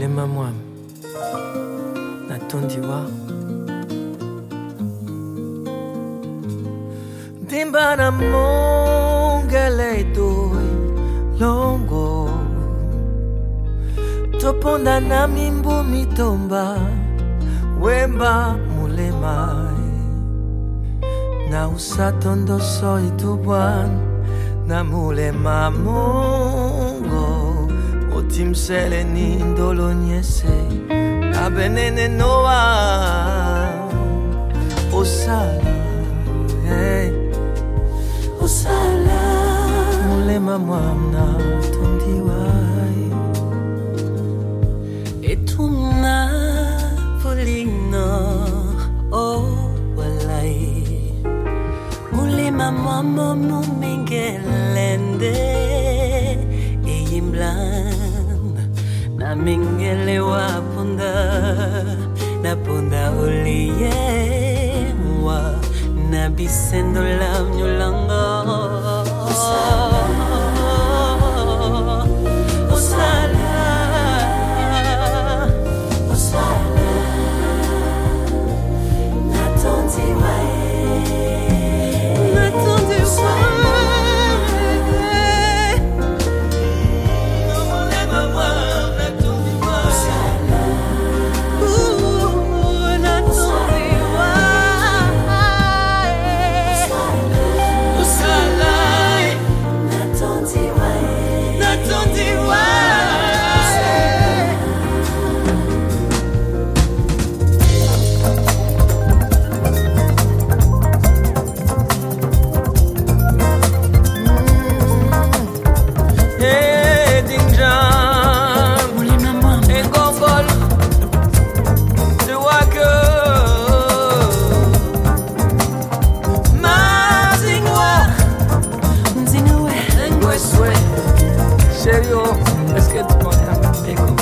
mulema mwami natondiwa dimba na mongele doi longo. Toponda na mimbu mitomba. Wemba mulema na usatondo soi tubuan na mulema mongo otimsele ni ndolo nyese abenene noa. Osala hey. osala. Mulema mwamna tondiwai etuna pulino o oh, walai. Mulima mwamo mumingelende na mingele wapunda na punda uliyewa na bisendo la mnyolanga Es geht zu Gott, Herr,